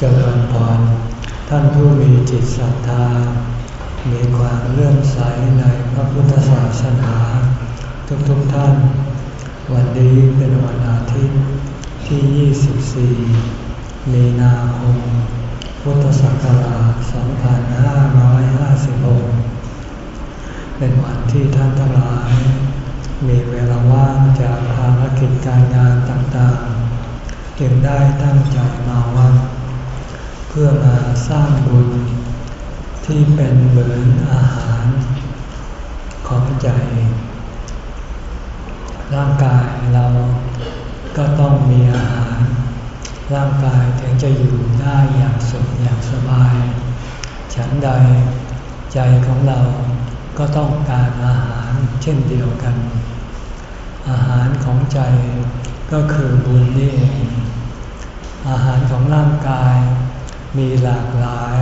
เจริญพรท่านผู้มีจิตศรัทธา มีความเลื่อมใสในพระพุทธศาสนา ทุกๆทท่าน วันนี้เป็นวันอาทิตย์ที่ 24 มีนาคม พุทธศักราช 2556 เป็นวันที่ท่านทั้งหลาย มีเวลาว่างจากภารกิจการงานต่างๆจึงได้ตั้งใจมาวัด พื่อมาสร้างบุญ ที่เป็นเหมือนอาหารของใจ ร่างกายเราก็ต้องมีอาหาร ร่างกายถึงจะอยู่ได้อย่างสุขอย่างสบาย ฉันใดใจของเราก็ต้องการอาหารเช่นเดียวกัน อาหารของใจก็คือบุญนี่เองอาหารของร่างกาย มีหลากหลาย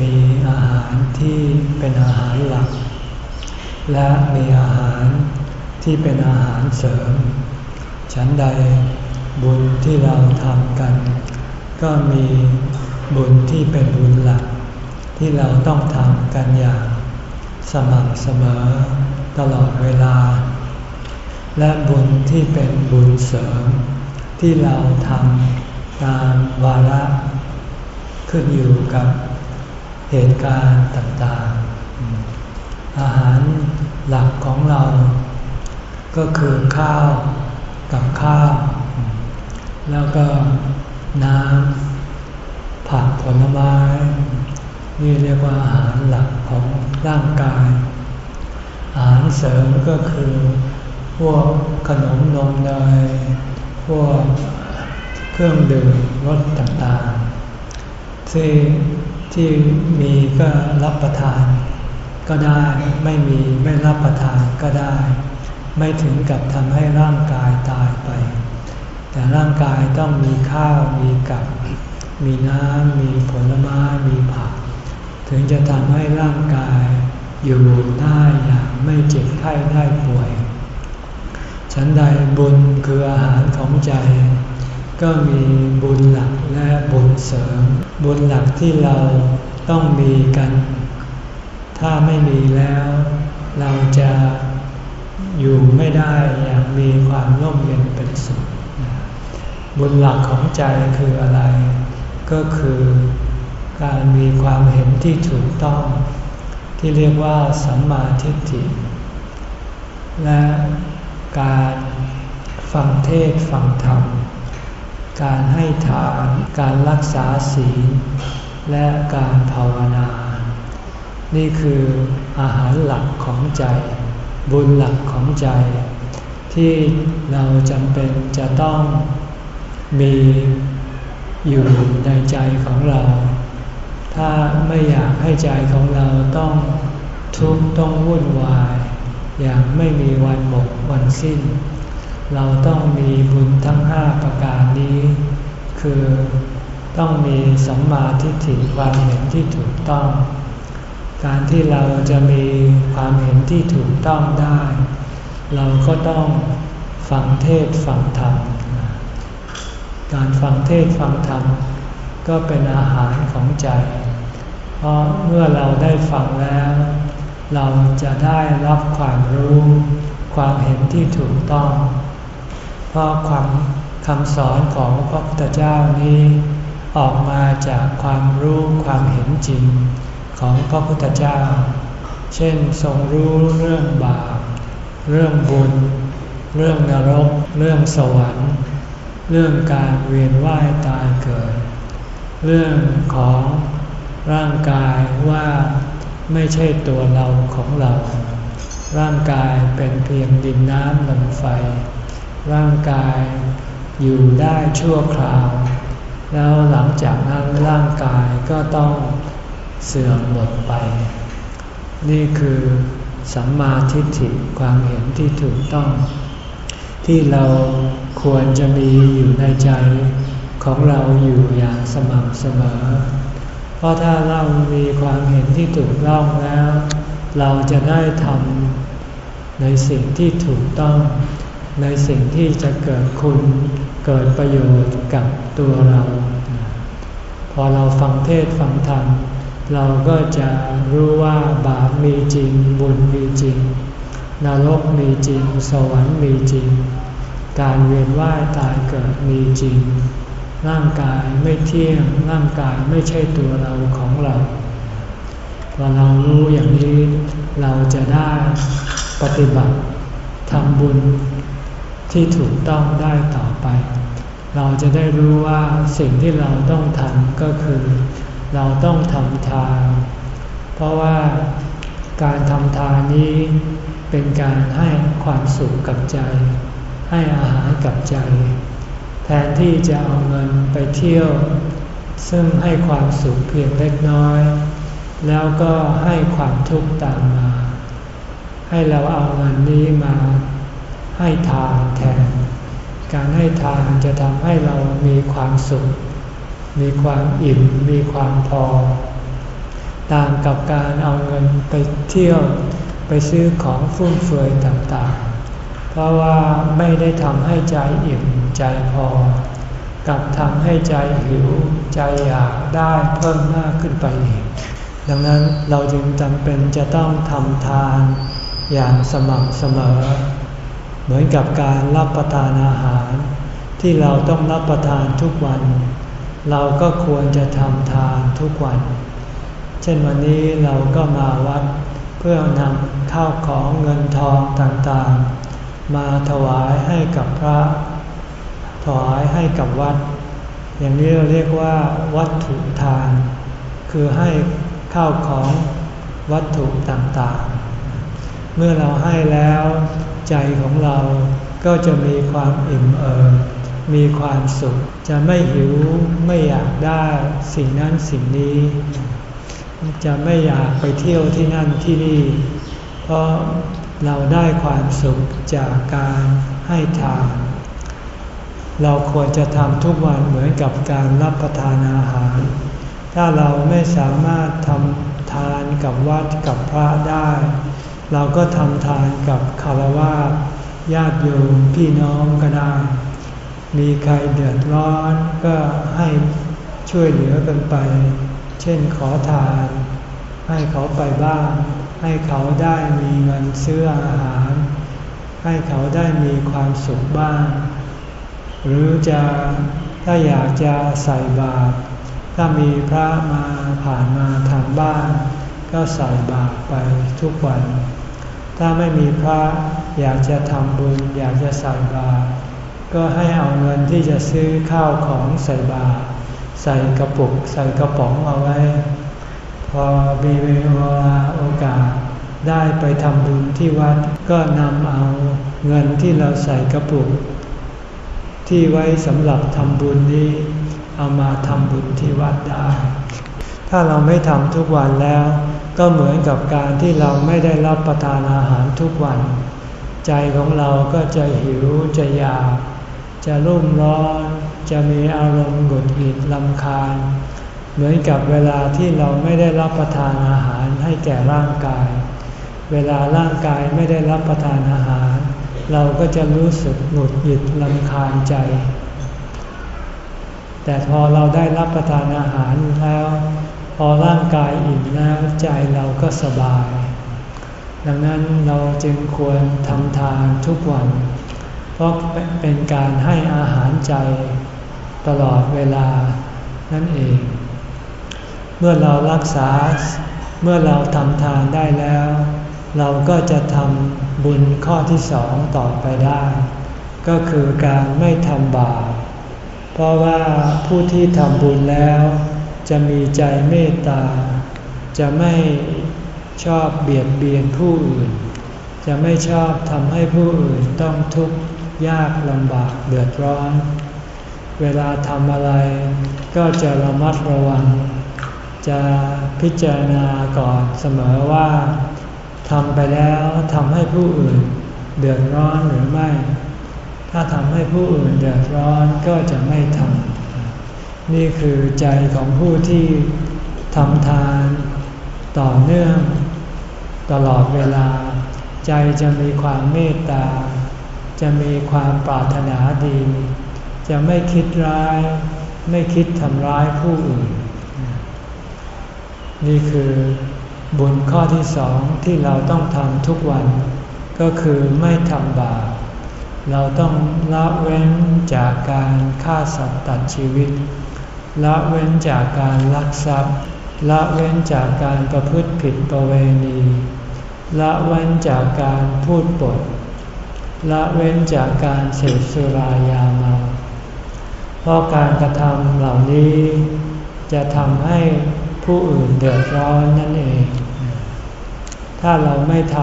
มีอาหารที่เป็นอาหารหลัก และมีอาหารที่เป็นอาหารเสริม ฉันใดบุญที่เราทำกัน ก็มีบุญที่เป็นบุญหลัก ที่เราต้องทำกันอย่างสม่ำเสมอตลอดเวลา และบุญที่เป็นบุญเสริม ที่เราทำตามวาระ ขึ้นอยู่กับเหตุการณ์ต่างๆ อาหารหลักของเรา ก็คือข้าวกับข้าว แล้วก็น้ำผักผลไม้ นี่เรียกว่าอาหารหลักของร่างกาย อาหารเสริมก็คือ พวกขนมนมเนยพวกเครื่องดื่มรสต่างๆ ที่ที่มีก็รับประทาน ก็ได้ไม่มีไม่รับประทานก็ได้ ไม่ถึงกับทำให้ร่างกายตายไป แต่ร่างกายต้องมีข้าวมีกับ มีน้ำมีผลไม้มีผัก ถึงจะทำให้ร่างกายอยู่ได้อย่างไม่เจ็บไข้ได้ป่วย ฉันใดบุญคืออาหารของใจ ก็มีบุญหลักและบุญเสริม บุญหลักที่เราต้องมีกัน ถ้าไม่มีแล้ว เราจะอยู่ไม่ได้อย่างมีความร่มเย็นเป็นสุขบุญหลักของใจคืออะไร ก็คือการมีความเห็นที่ถูกต้อง ที่เรียกว่าสัมมาทิฏฐิ และการฟังเทศฟังธรรม การให้ทาน การรักษาศีล และการภาวนา นี่คืออาหารหลักของใจ บุญหลักของใจ ที่เราจำเป็นจะต้องมีอยู่ในใจของเรา ถ้าไม่อยากให้ใจของเราต้องทุกข์ต้องวุ่นวาย อย่างไม่มีวันหมดวันสิ้น เราต้องมีบุญทั้งห้าประการนี้ คือต้องมีสัมมาทิฏฐิความเห็นที่ถูกต้อง การที่เราจะมีความเห็นที่ถูกต้องได้ เราก็ต้องฟังเทศฟังธรรม การฟังเทศฟังธรรม ก็เป็นอาหารของใจ เพราะเมื่อเราได้ฟังแล้ว เราจะได้รับความรู้ ความเห็นที่ถูกต้อง เพราะความคำสอนของพระพุทธเจ้านี้ ออกมาจากความรู้ความเห็นจริงของพระพุทธเจ้า เช่นทรงรู้เรื่องบาป เรื่องบุญ เรื่องนรก เรื่องสวรรค์ เรื่องการเวียนว่ายตายเกิด เรื่องของร่างกายว่าไม่ใช่ตัวเราของเรา ร่างกายเป็นเพียงดินน้ำลมไฟ ร่างกายอยู่ได้ชั่วคราว แล้วหลังจากนั้นร่างกายก็ต้องเสื่อมหมดไป นี่คือสัมมาทิฏฐิความเห็นที่ถูกต้อง ที่เราควรจะมีอยู่ในใจของเราอยู่อย่างสม่ำเสมอ เพราะถ้าเรามีความเห็นที่ถูกต้องแล้ว เราจะได้ทำในสิ่งที่ถูกต้อง ในสิ่งที่จะเกิดคุณเกิดประโยชน์กับตัวเรา พอเราฟังเทศฟังธรรมเราก็จะรู้ว่าบาปมีจริง บุญมีจริง นรกมีจริง สวรรค์มีจริง การเวียนว่ายตายเกิดมีจริง ร่างกายไม่เที่ยง ร่างกายไม่ใช่ตัวเราของเราพอเรารู้อย่างนี้เราจะได้ปฏิบัติทำบุญ ที่ถูกต้องได้ต่อไป เราจะได้รู้ว่าสิ่งที่เราต้องทำก็คือ เราต้องทำทาน เพราะว่าการทำทานนี้เป็นการให้ความสุขกับใจ ให้อาหารกับใจ แทนที่จะเอาเงินไปเที่ยว ซึ่งให้ความสุขเพียงเล็กน้อย แล้วก็ให้ความทุกข์ตามมา ให้เราเอาเงินนี้มา ให้ทานแทน การให้ทานจะทำให้เรามีความสุข มีความอิ่ม มีความพอ ต่างกับการเอาเงินไปเที่ยวไปซื้อของฟุ่มเฟือยต่างๆ เพราะว่าไม่ได้ทำให้ใจอิ่มใจพอ กับทำให้ใจหิวใจอยากได้เพิ่มมากขึ้นไปอีก ดังนั้นเราจึงจำเป็นจะต้องทำทานอย่างสม่ำเสมอ เหมือนกับการรับประทานอาหาร ที่เราต้องรับประทานทุกวัน เราก็ควรจะทำทานทุกวัน เช่นวันนี้เราก็มาวัด เพื่อนำข้าวของเงินทองต่างๆ มาถวายให้กับพระ ถวายให้กับวัด อย่างนี้เราเรียกว่า วัตถุทาน คือให้ข้าวของวัตถุต่างๆ เมื่อเราให้แล้ว ใจของเราก็จะมีความอิ่มเอิบมีความสุข จะไม่หิวไม่อยากได้สิ่งนั้นสิ่งนี้ จะไม่อยากไปเที่ยวที่นั่นที่นี่ เพราะเราได้ความสุขจากการให้ทาน เราควรจะทำทุกวันเหมือนกับการรับประทานอาหาร ถ้าเราไม่สามารถทำทานกับวัดกับพระได้ เราก็ทำทานกับคารวะญาติโยมพี่น้องก็ได้ มีใครเดือดร้อนก็ให้ช่วยเหลือกันไป เช่นขอทาน ให้เขาไปบ้าง ให้เขาได้มีเงินซื้ออาหาร ให้เขาได้มีความสุขบ้าง หรือจะถ้าอยากจะใส่บาตรถ้ามีพระมาผ่านมาทางบ้าน ก็ใส่บาตรไปทุกวัน ถ้าไม่มีพระอยากจะทำบุญอยากจะใส่บาตรก็ให้เอาเงินที่จะซื้อข้าวของใส่บาตรใส่กระปุกใส่กระป๋องเอาไว้ พอมีเวลาโอกาสได้ไปทำบุญที่วัดก็นำเอาเงินที่เราใส่กระปุก ที่ไว้สำหรับทำบุญนี้ เอามาทำบุญที่วัดได้ ถ้าเราไม่ทำทุกวันแล้ว ก็เหมือนกับการที่เราไม่ได้รับประทานอาหารทุกวัน ใจของเราก็จะหิวจะอยาก จะรุ่มร้อน จะมีอารมณ์หงุดหงิดลำคาญ เหมือนกับเวลาที่เราไม่ได้รับประทานอาหารให้แก่ร่างกาย เวลาร่างกายไม่ได้รับประทานอาหาร เราก็จะรู้สึกหงุดหงิดลำคาญใจ แต่พอเราได้รับประทานอาหารแล้ว พอร่างกายอิ่มแล้วใจเราก็สบาย ดังนั้นเราจึงควรทำทานทุกวัน เพราะเป็นการให้อาหารใจตลอดเวลานั่นเอง เมื่อเรารักษา เมื่อเราทำทานได้แล้ว เราก็จะทำบุญข้อที่สองต่อไปได้ ก็คือการไม่ทำบาป เพราะว่าผู้ที่ทำบุญแล้ว จะมีใจเมตตา จะไม่ชอบเบียดเบียนผู้อื่น จะไม่ชอบทำให้ผู้อื่นต้องทุกข์ยากลำบากเดือดร้อน เวลาทำอะไรก็จะระมัดระวัง จะพิจารณาก่อนเสมอว่าทำไปแล้วทำให้ผู้อื่นเดือดร้อนหรือไม่ ถ้าทำให้ผู้อื่นเดือดร้อนก็จะไม่ทำ นี่คือใจของผู้ที่ทำทานต่อเนื่องตลอดเวลา ใจจะมีความเมตตา จะมีความปรารถนาดี จะไม่คิดร้าย ไม่คิดทำร้ายผู้อื่น นี่คือบุญข้อที่สองที่เราต้องทำทุกวัน ก็คือไม่ทำบาปเราต้องละเว้นจากการฆ่าสัตว์ตัดชีวิต ละเว้นจากการลักทรัพย์ ละเว้นจากการประพฤติผิดประเวณี ละเว้นจากการพูดปด ละเว้นจากการเสพสุรายาเมาเพราะการกระทำเหล่านี้ จะทำให้ผู้อื่นเดือดร้อนนั่นเอง ถ้าเราไม่ท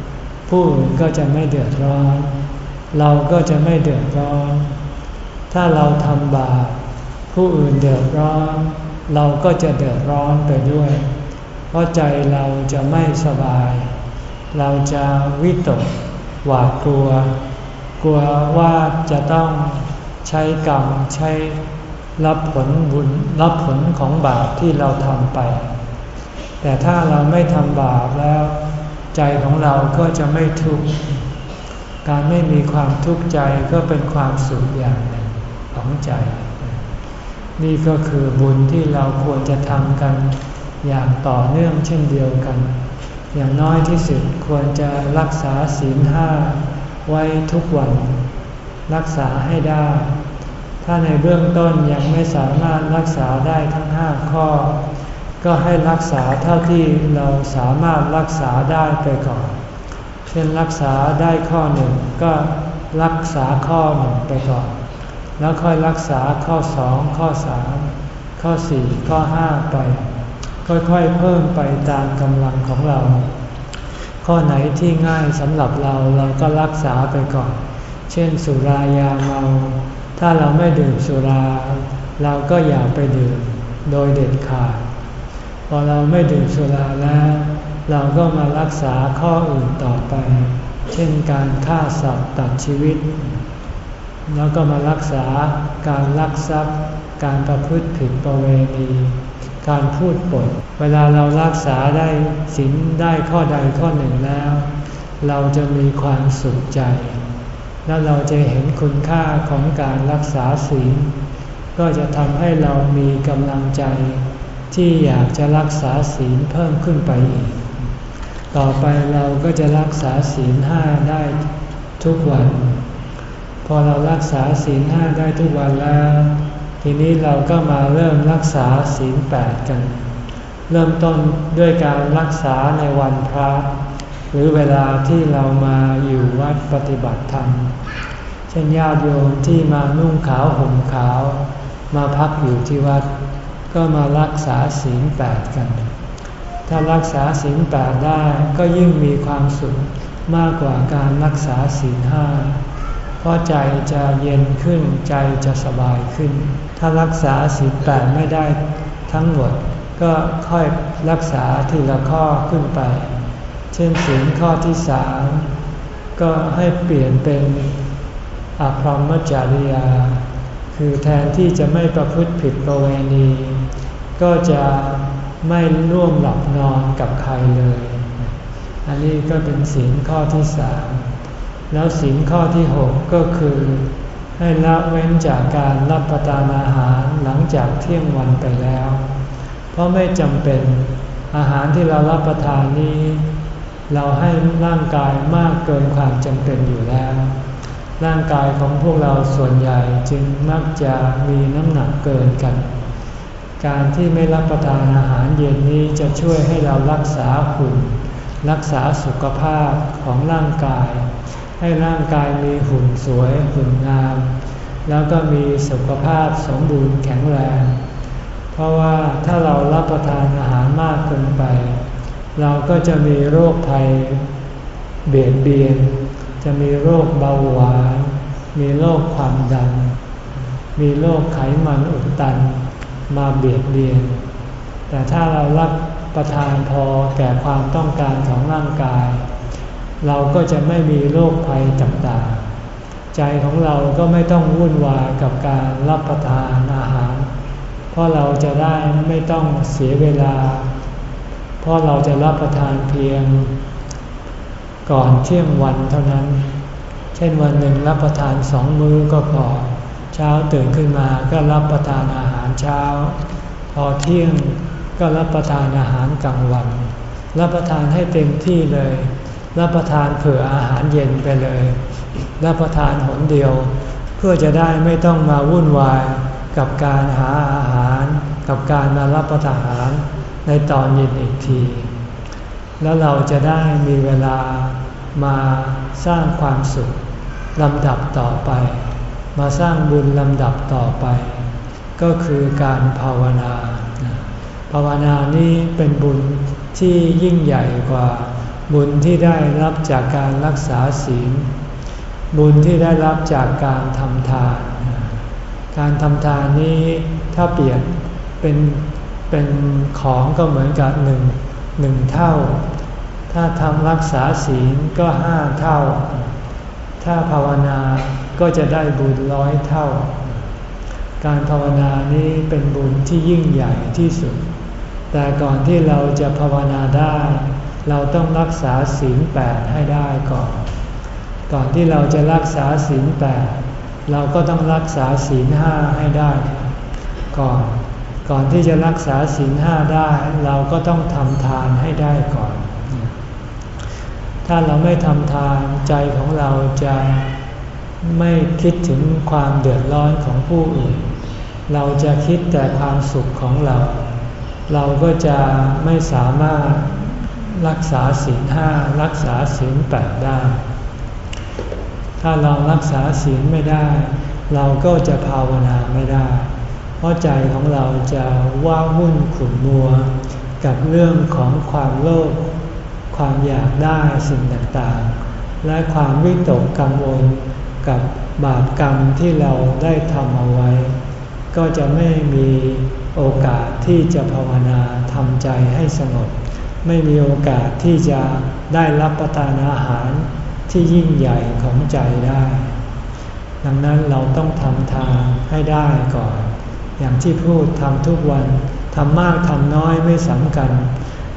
ำผู้อื่นก็จะไม่เดือดร้อน เราก็จะไม่เดือดร้อน ถ้าเราทำบาป ผู้อื่นเดือดร้อน เราก็จะเดือดร้อนไปด้วย เพราะใจเราจะไม่สบาย เราจะวิตกหวาดกลัว กลัวว่าจะต้องใช้กรรมใช้รับผลบุญรับผลของบาปที่เราทำไป แต่ถ้าเราไม่ทำบาปแล้ว ใจของเราก็จะไม่ทุกข์การไม่มีความทุกข์ใจก็เป็นความสุขอย่างหนึ่งของใจ นี่ก็คือบุญที่เราควรจะทำกันอย่างต่อเนื่องเช่นเดียวกัน อย่างน้อยที่สุดควรจะรักษาศีลห้าไว้ทุกวัน รักษาให้ได้ ถ้าในเบื้องต้นยังไม่สามารถรักษาได้ทั้งห้าข้อ ก็ให้รักษาเท่าที่เราสามารถรักษาได้ไปก่อน เช่นรักษาได้ข้อหนึ่งก็รักษาข้อหนึ่งไปก่อน แล้วค่อยรักษาข้อสองข้อสามข้อสี่ข้อห้าไป ค่อยๆเพิ่มไปตามกำลังของเรา ข้อไหนที่ง่ายสำหรับเราเราก็รักษาไปก่อน เช่น สุรายาเมา ถ้าเราไม่ดื่มสุรา เราก็อย่าไปดื่มโดยเด็ดขาด พอเราไม่ดื่มสุราแล้ว เราก็มารักษาข้ออื่นต่อไป เช่นการฆ่าสัตว์ตัดชีวิต แล้วก็มารักษาการลักทรัพย์ การประพฤติผิดประเวณี การพูดปด เวลาเรารักษาได้ศีลได้ข้อใดข้อหนึ่งแล้ว เราจะมีความสุขใจ แล้วเราจะเห็นคุณค่าของการรักษาศีล ก็จะทำให้เรามีกำลังใจ ที่อยากจะรักษาศีลเพิ่มขึ้นไปอีก ต่อไปเราก็จะรักษาศีลห้าได้ทุกวัน พอเรารักษาศีลห้าได้ทุกวันแล้ว ทีนี้เราก็มาเริ่มรักษาศีลแปดกัน เริ่มต้นด้วยการรักษาในวันพระ หรือเวลาที่เรามาอยู่วัดปฏิบัติธรรม เช่นญาติโยมที่มานุ่งขาวห่มขาว มาพักอยู่ที่วัด ก็มารักษาศีลแปดกัน ถ้ารักษาศีลแปดได้ก็ยิ่งมีความสุขมากกว่าการรักษาศีลห้า เพราะใจจะเย็นขึ้นใจจะสบายขึ้น ถ้ารักษาศีลแปดไม่ได้ทั้งหมดก็ค่อยรักษาทีละข้อขึ้นไป เช่นศีลข้อที่สามก็ให้เปลี่ยนเป็นอภรมจริยา คือแทนที่จะไม่ประพฤติผิดประเวณี ก็จะไม่ร่วมหลับนอนกับใครเลย อันนี้ก็เป็นศีลข้อที่สาม แล้วศีลข้อที่หกก็คือ ให้ละเว้นจากการรับประทานอาหารหลังจากเที่ยงวันไปแล้ว เพราะไม่จำเป็นอาหารที่เรารับประทานนี้ เราให้ร่างกายมากเกินความจำเป็นอยู่แล้ว ร่างกายของพวกเราส่วนใหญ่จึงมักจะมีน้ำหนักเกินกัน การที่ไม่รับประทานอาหารเย็นนี้จะช่วยให้เรารักษาหุ่นรักษาสุขภาพของร่างกาย ให้ร่างกายมีหุ่นสวยหุ่นงาม แล้วก็มีสุขภาพสมบูรณ์แข็งแรง เพราะว่าถ้าเรารับประทานอาหารมากเกินไป เราก็จะมีโรคภัยเบียดเบียน จะมีโรคเบาหวาน มีโรคความดัน มีโรคไขมันอุดตัน มาเบียดเบียน แต่ถ้าเรารับประทานพอแก่ความต้องการของร่างกาย เราก็จะไม่มีโรคภัยต่างๆ ใจของเราก็ไม่ต้องวุ่นวายกับการรับประทานอาหาร เพราะเราจะได้ไม่ต้องเสียเวลา เพราะเราจะรับประทานเพียง ก่อนเที่ยงวันเท่านั้น เช่นวันหนึ่งรับประทานสองมื้อก็พอเเช้าตื่นขึ้นมาก็รับประทานอาหารเช้า พอเที่ยงก็รับประทานอาหารกลางวัน รับประทานให้เต็มที่เลย รับประทานเผื่ออาหารเย็นไปเลย รับประทานหนเดียว เพื่อจะได้ไม่ต้องมาวุ่นวายกับการหาอาหาร กับการมารับประทานในตอนเย็นอีกที แล้วเราจะได้มีเวลามาสร้างความสุขลำดับต่อไป มาสร้างบุญลำดับต่อไป ก็คือการภาวนา ภาวนานี้เป็นบุญที่ยิ่งใหญ่กว่า บุญที่ได้รับจากการรักษาศีล บุญที่ได้รับจากการทำทาน การทำทานนี้ถ้าเปรียบเป็นเป็นของก็เหมือนกับหนึ่งหนึ่งเท่า ถ้าทำรักษาศีลก็ห้าเท่า ถ้าภาวนาก็จะได้บุญร้อยเท่า การภาวนานี้เป็นบุญที่ยิ่งใหญ่ที่สุด แต่ก่อนที่เราจะภาวนาได้ เราต้องรักษาศีลแปดให้ได้ก่อน ก่อนที่เราจะรักษาศีลแปดเราก็ต้องรักษาศีลห้าให้ได้ ก่อน ก่อนที่จะรักษาศีลห้าได้ เราก็ต้องทำทานให้ได้ก่อน ถ้าเราไม่ทำทานใจของเราจะไม่คิดถึงความเดือดร้อนของผู้อื่น เราจะคิดแต่ความสุขของเรา เราก็จะไม่สามารถ รักษาศีลห้ารักษาศีลแปดได้ ถ้าเรารักษาศีลไม่ได้ เราก็จะภาวนาไม่ได้ เพราะใจของเราจะว้าวุ่นขุ่นมัว กับเรื่องของความโลภความอยากได้สิ่งต่างๆ และความวิตกกังวลกับบาปกรรมที่เราได้ทำเอาไว้ ก็จะไม่มีโอกาสที่จะภาวนาทำใจให้สงบ ไม่มีโอกาสที่จะได้รับประทานอาหารที่ยิ่งใหญ่ของใจได้ ดังนั้นเราต้องทำทานให้ได้ก่อน อย่างที่พูดทำทุกวันทำมากทำน้อยไม่สำคัญ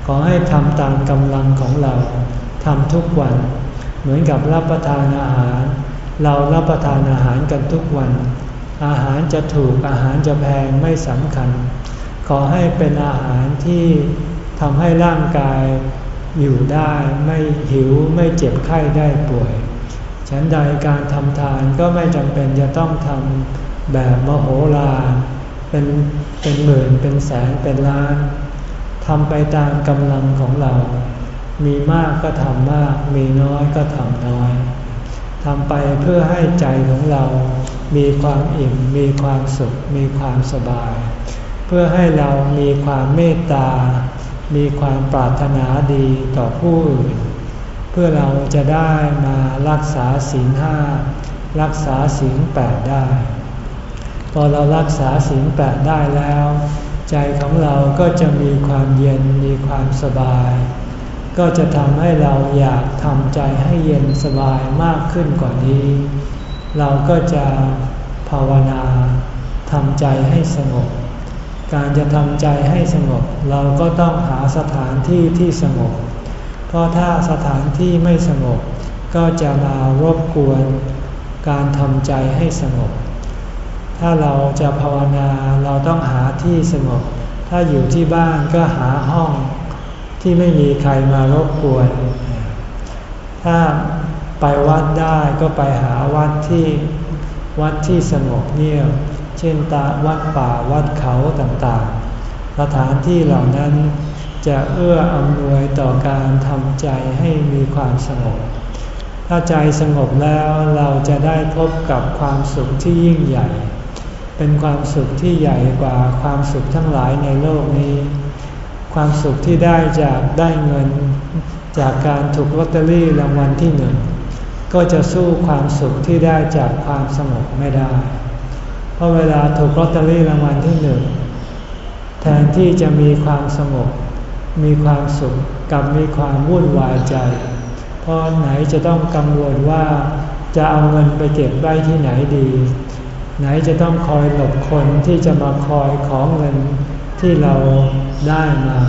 ขอให้ทำตามกำลังของเราทำทุกวัน เหมือนกับรับประทานอาหาร เรารับประทานอาหารกันทุกวัน อาหารจะถูกอาหารจะแพงไม่สำคัญ ขอให้เป็นอาหารที่ ทำให้ร่างกายอยู่ได้ไม่หิวไม่เจ็บไข้ได้ป่วย ฉันใดการทำทานก็ไม่จำเป็นจะต้องทำแบบมโหฬารเป็นเป็นหมื่นเป็นแสนเป็นล้านทำไปตามกำลังของเรา มีมากก็ทำมาก มีน้อยก็ทำน้อยทำไปเพื่อให้ใจของเรา มีความอิ่ม มีความสุข มีความสบาย เพื่อให้เรามีความเมตตา มีความปรารถนาดีต่อผู้อื่น เพื่อเราจะได้มารักษาศีลห้ารักษาศีลแปดได้ พอเรารักษาศีลแปดได้แล้ว ใจของเราก็จะมีความเย็นมีความสบาย ก็จะทำให้เราอยากทำใจให้เย็นสบายมากขึ้นกว่านี้ เราก็จะภาวนาทำใจให้สงบ การจะทำใจให้สงบ เราก็ต้องหาสถานที่ที่สงบ เพราะถ้าสถานที่ไม่สงบ ก็จะมารบกวนการทำใจให้สงบ ถ้าเราจะภาวนาเราต้องหาที่สงบ ถ้าอยู่ที่บ้านก็หาห้องที่ไม่มีใครมารบกวน ถ้าไปวัดได้ก็ไปหาวัดที่วัดที่สงบเงียบ เช่นตาวัดป่าวัดเขาต่างๆ สถานที่เหล่านั้นจะเอื้ออำนวยต่อการทำใจให้มีความสงบ ถ้าใจสงบแล้วเราจะได้พบกับความสุขที่ยิ่งใหญ่ เป็นความสุขที่ใหญ่กว่าความสุขทั้งหลายในโลกนี้ ความสุขที่ได้จากได้เงิน จากการถูกลอตเตอรี่รางวัลที่หนึ่งก็จะสู้ความสุขที่ได้จากความสงบไม่ได้ ราะเวลาถูกลอตเตอรี่รางวัลที่หนึ่งแทนที่จะมีความสงบ มีความสุขกับมีความวุ่นวายใจ เพราะไหนจะต้องกังวลว่าจะเอาเงินไปเก็บไว้ที่ไหนดี ไหนจะต้องคอยหลบคนที่จะมาคอยของเงินที่เราได้มา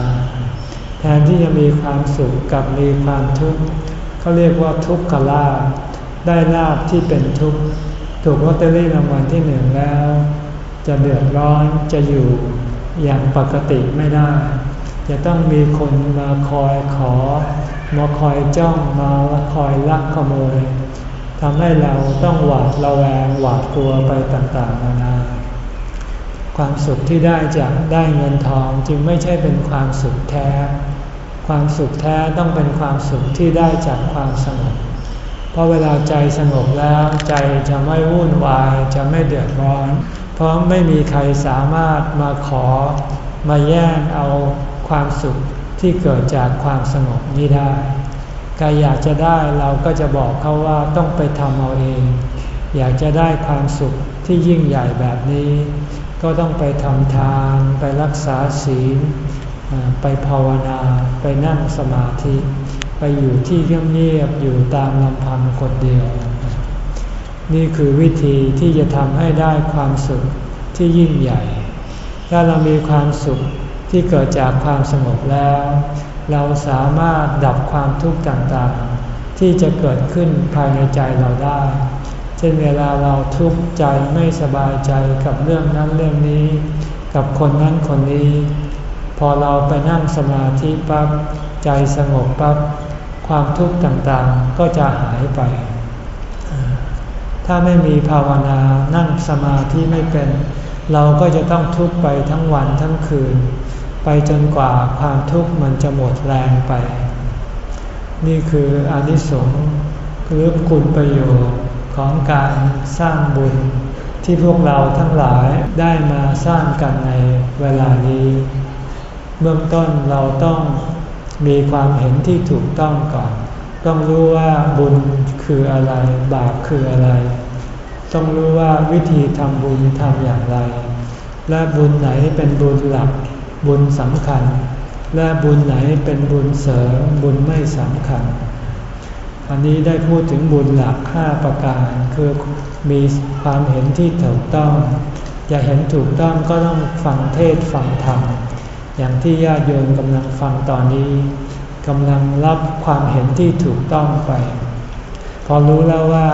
แทนที่จะมีความสุขกับมีความทุกข์เขาเรียกว่าทุกขลาภได้ลาบที่เป็นทุกข์ ถูกลอตเตอรี่รางวัลที่หนึ่งแล้ว จะเดือดร้อนจะอยู่อย่างปกติไม่ได้ จะต้องมีคนมาคอยขอ มาคอยจ้องมาคอยลักขโมยทำให้เราต้องหวาดระแวงหวาดกลัวไปต่างๆนานาความสุขที่ได้จากได้เงินทองจึงไม่ใช่เป็นความสุขแท้ ความสุขแท้ต้องเป็นความสุขที่ได้จากความสงบ เพราะเวลาใจสงบแล้วใจจะไม่วุ่นวายจะไม่เดือดร้อน เพราะไม่มีใครสามารถมาขอมาแย่งเอาความสุขที่เกิดจากความสงบนี้ได้ใครอยากจะได้เราก็จะบอกเขาว่าต้องไปทำเอาเอง อยากจะได้ความสุขที่ยิ่งใหญ่แบบนี้ ก็ต้องไปทำทานไปรักษาศีล ไปภาวนา ไปนั่งสมาธิ ไปอยู่ที่เงียบๆอยู่ตามลำพังคนเดียว นี่คือวิธีที่จะทำให้ได้ความสุขที่ยิ่งใหญ่ ถ้าเรามีความสุขที่เกิดจากความสงบแล้ว เราสามารถดับความทุกข์ต่างๆ ที่จะเกิดขึ้นภายในใจเราได้ เช่นเวลาเราทุกข์ใจไม่สบายใจกับเรื่องนั้นเรื่องนี้ กับคนนั้นคนนี้ พอเราไปนั่งสมาธิปั๊บใจสงบปั๊บ ความทุกข์ต่างๆก็จะหายไป ถ้าไม่มีภาวนานั่งสมาธิไม่เป็น เราก็จะต้องทุกข์ไปทั้งวันทั้งคืน ไปจนกว่าความทุกข์มันจะหมดแรงไป นี่คืออนิสงส์คือคุณประโยชน์ของการสร้างบุญที่พวกเราทั้งหลายได้มาสร้างกันในเวลานี้ เบื้องต้นเราต้อง มีความเห็นที่ถูกต้องก่อน ต้องรู้ว่าบุญคืออะไร บาปคืออะไร ต้องรู้ว่าวิธีทำบุญทำอย่างไร และบุญไหนเป็นบุญหลัก บุญสำคัญ และบุญไหนเป็นบุญเสริมบุญไม่สำคัญ อันนี้ได้พูดถึงบุญหลักห้าประการคือมีความเห็นที่ถูกต้อง จะเห็นถูกต้องก็ต้องฟังเทศฟังธรรม อย่างที่ญาติโยมกำลังฟังตอนนี้กำลังรับความเห็นที่ถูกต้องไป พอรู้แล้วว่า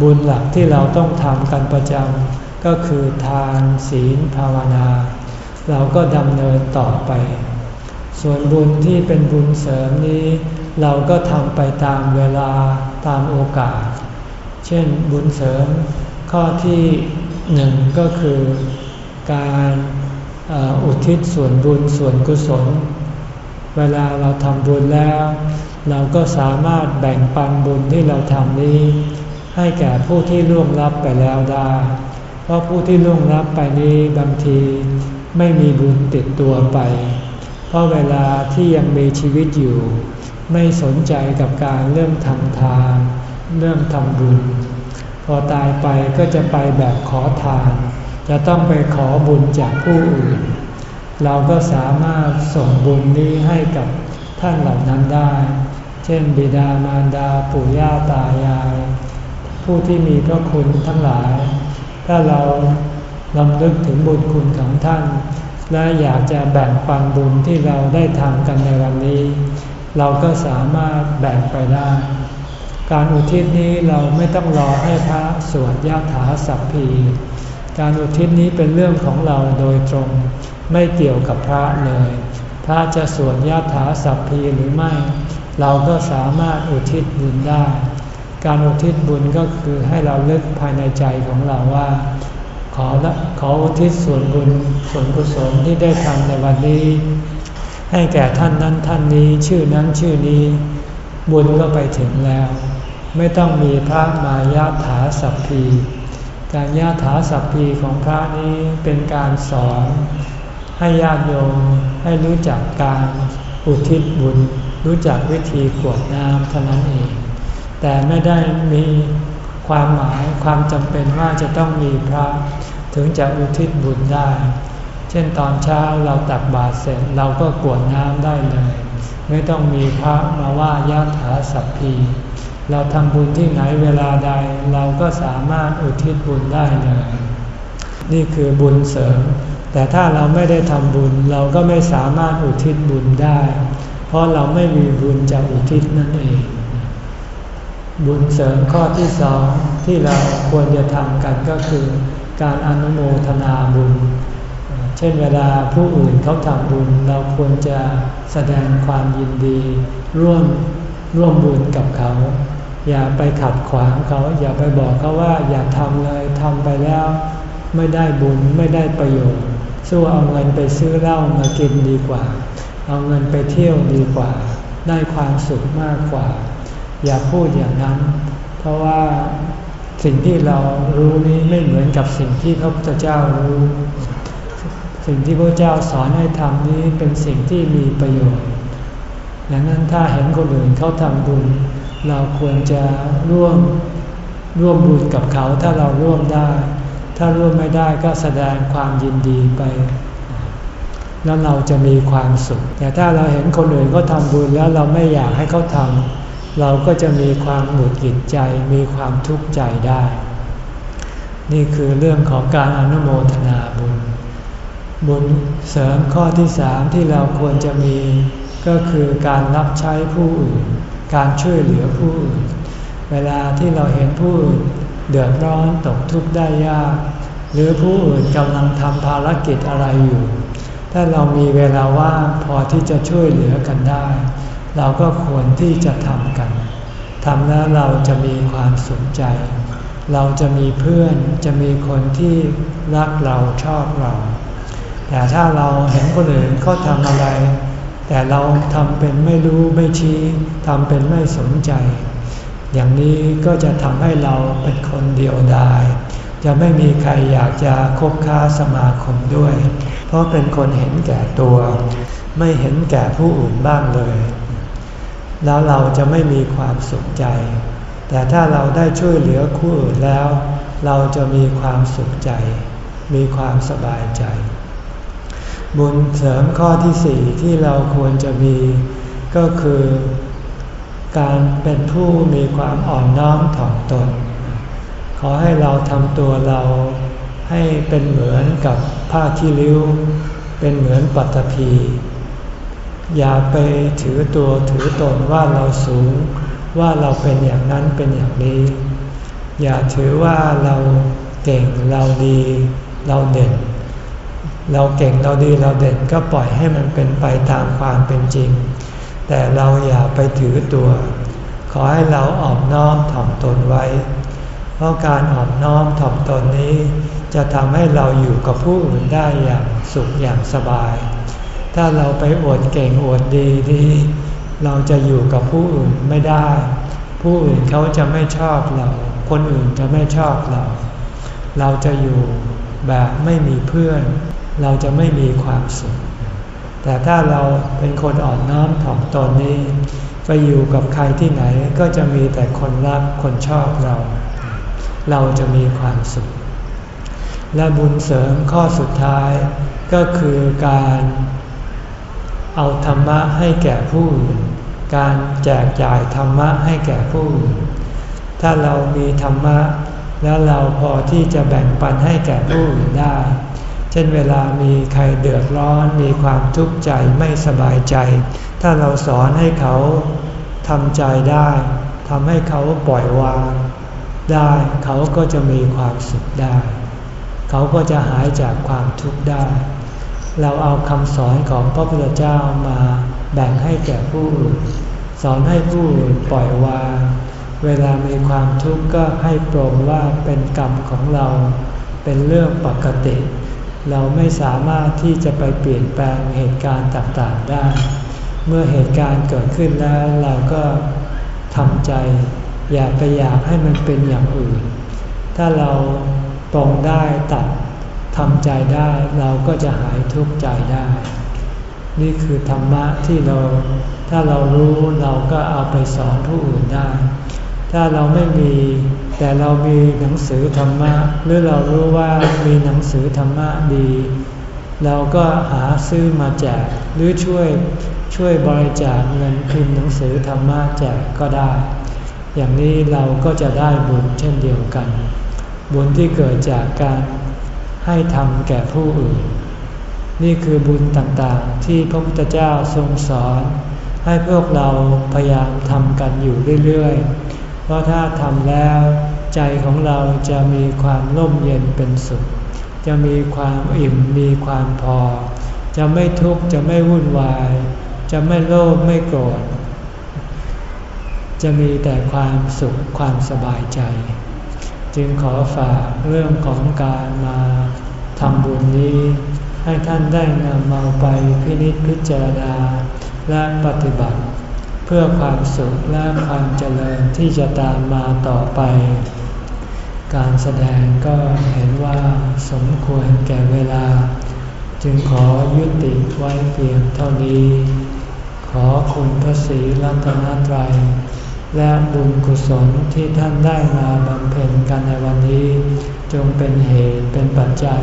บุญหลักที่เราต้องทำกันประจำก็คือทานศีลภาวนา เราก็ดำเนินต่อไป ส่วนบุญที่เป็นบุญเสริมนี้ เราก็ทำไปตามเวลาตามโอกาส เช่นบุญเสริมข้อที่หนึ่งก็คือการ อุทิศส่วนบุญส่วนกุศล เวลาเราทำบุญแล้ว เราก็สามารถแบ่งปันบุญที่เราทำนี้ ให้แก่ผู้ที่ล่วงลับไปแล้วได้ เพราะผู้ที่ล่วงลับไปนี้บางทีไม่มีบุญติดตัวไป เพราะเวลาที่ยังมีชีวิตอยู่ ไม่สนใจกับการเริ่มทำทานเริ่มทำบุญ พอตายไปก็จะไปแบบขอทาน จะต้องไปขอบุญจากผู้อื่น เราก็สามารถส่งบุญนี้ให้กับท่านเหล่านั้นได้ เช่น บิดามารดาปู่ย่าตายาย ผู้ที่มีพระคุณทั้งหลาย ถ้าเราลำลึกถึงบุญคุณของท่าน และอยากจะแบ่งปันบุญที่เราได้ทำกันในวันนี้ เราก็สามารถแบ่งไปได้ การอุทิศนี้เราไม่ต้องรอให้พระสวดยาถาสัพพี การอุทิศนี้เป็นเรื่องของเราโดยตรง ไม่เกี่ยวกับพระเลย พระจะสวดญาถาสัพพีหรือไม่ เราก็สามารถอุทิศบุญได้ การอุทิศบุญก็คือให้เราเลึกภายในใจของเราว่า ขอละขออุทิศส่วนบุญส่วนกุศลที่ได้ทำในวันนี้ ให้แก่ท่านนั้นท่านนี้ชื่อนั้นชื่อนี้ บุญก็ไปถึงแล้ว ไม่ต้องมีพระมายาถาสัพพี การยาถาสัพพีของพระนี้เป็นการสอนให้ญาติโยมให้รู้จักการอุทิศบุญ รู้จักวิธีกวดน้ำเท่านั้นเอง แต่ไม่ได้มีความหมายความจำเป็นว่าจะต้องมีพระถึงจะอุทิศบุญได้ เช่นตอนเช้าเราตักบาตรเสร็จเราก็กวดน้ำได้เลย ไม่ต้องมีพระมาว่ายาถาสัพพี เราทำบุญที่ไหนเวลาใดเราก็สามารถอุทิศบุญได้เลย นี่คือบุญเสริม แต่ถ้าเราไม่ได้ทำบุญเราก็ไม่สามารถอุทิศบุญได้ เพราะเราไม่มีบุญจะอุทิศนั่นเอง บุญเสริมข้อที่สองที่เราควรจะทำกันก็คือ การอนุโมทนาบุญ เช่นเวลาผู้อื่นเขาทำบุญเราควรจะแสดงความยินดี ร่วมร่วมบุญกับเขา อย่าไปขัดขวางเขาอย่าไปบอกเขาว่าอย่าทำเลยทำไปแล้ว ไม่ได้บุญไม่ได้ประโยชน์สู้เอาเงินไปซื้อเหล้ามากินดีกว่า เอาเงินไปเที่ยวดีกว่า ได้ความสุขมากกว่า อย่าพูดอย่างนั้น เพราะว่าสิ่งที่เรารู้นี้ไม่เหมือนกับสิ่งที่พระพุทธเจ้ารู้ สิ่งที่พระเจ้าสอนให้ทำนี้เป็นสิ่งที่มีประโยชน์ดังนั้นถ้าเห็นคนอื่นเขาทำบุญ เราควรจะร่วมร่วมบุญกับเขาถ้าเราร่วมได้ ถ้าร่วมไม่ได้ก็แสดงความยินดีไป แล้วเราจะมีความสุข แต่ถ้าเราเห็นคนอื่นเขาทำบุญแล้วเราไม่อยากให้เขาทำเราก็จะมีความหงุดหงิดใจ มีความทุกข์ใจได้ นี่คือเรื่องของการอนุโมทนาบุญ บุญเสริมข้อที่สามที่เราควรจะมี ก็คือการรับใช้ผู้อื่น การช่วยเหลือผู้อื่น เวลาที่เราเห็นผู้อื่นเดือดร้อนตกทุกข์ได้ยาก หรือผู้อื่นกำลังทำภารกิจอะไรอยู่ ถ้าเรามีเวลาว่างพอที่จะช่วยเหลือกันได้ เราก็ควรที่จะทำกันทำแล้วเราจะมีความสุขใจ เราจะมีเพื่อนจะมีคนที่รักเราชอบเรา แต่ถ้าเราเห็นคนอื่นเขาทำอะไร แต่เราทำเป็นไม่รู้ไม่ชี้ทำเป็นไม่สนใจ อย่างนี้ก็จะทำให้เราเป็นคนเดียวดาย จะไม่มีใครอยากจะคบค้าสมาคมด้วย เพราะเป็นคนเห็นแก่ตัว ไม่เห็นแก่ผู้อื่นบ้างเลย แล้วเราจะไม่มีความสุขใจ แต่ถ้าเราได้ช่วยเหลือผู้อื่นแล้ว เราจะมีความสุขใจ มีความสบายใจ บุญเสริมข้อที่สี่ที่เราควรจะมี ก็คือ การเป็นผู้มีความอ่อนน้อมถ่อมตน ขอให้เราทำตัวเราให้เป็นเหมือนกับผ้าที่ริ้ว เป็นเหมือนปัตภีอย่าไปถือตัวถือตนว่าเราสูง ว่าเราเป็นอย่างนั้นเป็นอย่างนี้ อย่าถือว่าเราเก่งเราดี เราเด่น เราเก่งเราดีเราเด่นก็ปล่อยให้มันเป็นไปตามความเป็นจริง แต่เราอย่าไปถือตัว ขอให้เราอ่อบน้อมถ่อมตนไว้ เพราะการอ่อบน้อมถ่อมตนนี้ จะทำให้เราอยู่กับผู้อื่นได้อย่างสุขอย่างสบาย ถ้าเราไปอวดเก่งอวดดีดีเราจะอยู่กับผู้อื่นไม่ได้ ผู้อื่นเขาจะไม่ชอบเรา คนอื่นจะไม่ชอบเรา เราจะอยู่แบบไม่มีเพื่อน เราจะไม่มีความสุข แต่ถ้าเราเป็นคนอ่อนน้อมถ่อมตนนี้ ไปอยู่กับใครที่ไหนก็จะมีแต่คนรักคนชอบเรา เราจะมีความสุข และบุญเสริมข้อสุดท้ายก็คือการเอาธรรมะให้แก่ผู้อื่นการแจกจ่ายธรรมะให้แก่ผู้อื่นถ้าเรามีธรรมะ แล้วเราพอที่จะแบ่งปันให้แก่ผู้อื่นได้ ช่นเวลามีใครเดือดร้อนมีความทุกข์ใจไม่สบายใจ ถ้าเราสอนให้เขาทำใจได้ทำให้เขาปล่อยวางได้ เขาก็จะมีความสุขได้ เขาก็จะหายจากความทุกข์ได้ เราเอาคำสอนของพระพุทธเจ้ามาแบ่งให้แก่ผู้อื่นสอนให้ผู้อื่นปล่อยวาง เวลามีความทุกข์ก็ให้ปรงว่าเป็นกรรมของเรา เป็นเรื่องปกติ เราไม่สามารถที่จะไปเปลี่ยนแปลงเหตุการณ์ต่างๆได้ เมื่อเหตุการณ์เกิดขึ้นแล้วเราก็ทำใจ อย่าไปอยากให้มันเป็นอย่างอื่น ถ้าเราตรงได้ตัดทำใจได้เราก็จะหายทุกข์ใจได้ นี่คือธรรมะที่เรา ถ้าเรารู้เราก็เอาไปสอนผู้อื่นได้ ถ้าเราไม่มี แต่เรามีหนังสือธรรมะหรือเรารู้ว่ามีหนังสือธรรมะดี เราก็หาซื้อมาแจกหรือช่วยช่วยบริจาคเงินพิมพ์หนังสือธรรมะแจกก็ได้ อย่างนี้เราก็จะได้บุญเช่นเดียวกัน บุญที่เกิดจากการให้ทำแก่ผู้อื่น นี่คือบุญต่างๆ ที่พระพุทธเจ้าทรงสอน ให้พวกเราพยายามทำกันอยู่เรื่อยๆ เพราะถ้าทำแล้วใจของเราจะมีความร่มเย็นเป็นสุข จะมีความอิ่มมีความพอ จะไม่ทุกข์จะไม่วุ่นวาย จะไม่โลภไม่โกรธ จะมีแต่ความสุขความสบายใจ จึงขอฝากเรื่องของการมาทำบุญนี้ให้ท่านได้นำมาไปพินิจพิจารณาและปฏิบัติ เพื่อความสุขและความเจริญที่จะตามมาต่อไป การแสดงก็เห็นว่าสมควรแก่เวลา จึงขอยุติไว้เพียงเท่านี้ ขอคุณพระศรีรัตนตรัย และบุญกุศลที่ท่านได้มาบำเพ็ญกันในวันนี้ จงเป็นเหตุเป็นปัจจัย